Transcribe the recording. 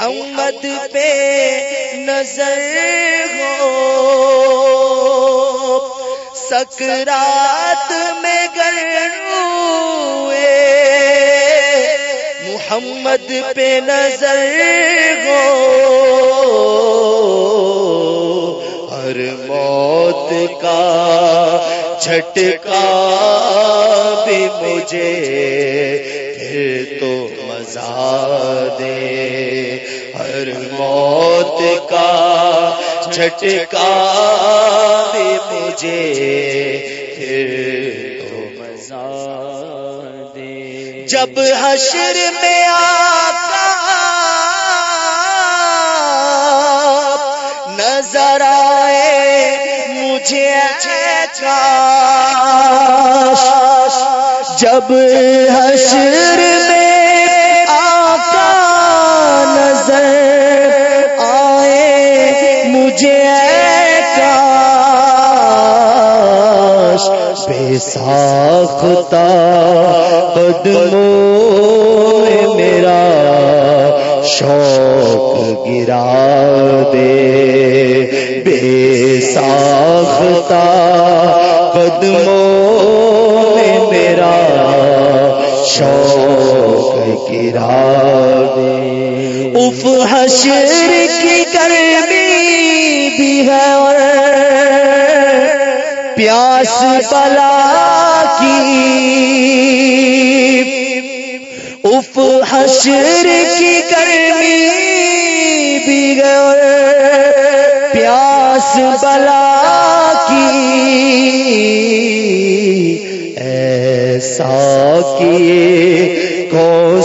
محمد پہ نظر ہو۔ سکرات میں ہوئے محمد پہ نظر ہو۔ ہر موت کا جھٹکا بھی مجھے پھر تو مزہ دے۔ ہر موت کا جھٹکا بھی مجھے، پھر تو مزہ دے۔ جب حشر میں آتا، نظر آئے مجھے جب حشر ساختہ قدموں میں میرا شوق گرا دے۔ بے ساختہ قدموں میں میرا شوق گرا دے۔ اف حشر کی گرمی بھی ہے اور پیاس بلا کی اف حشر کی گرمی بھی پیاس بلا کی ایسا کیے کو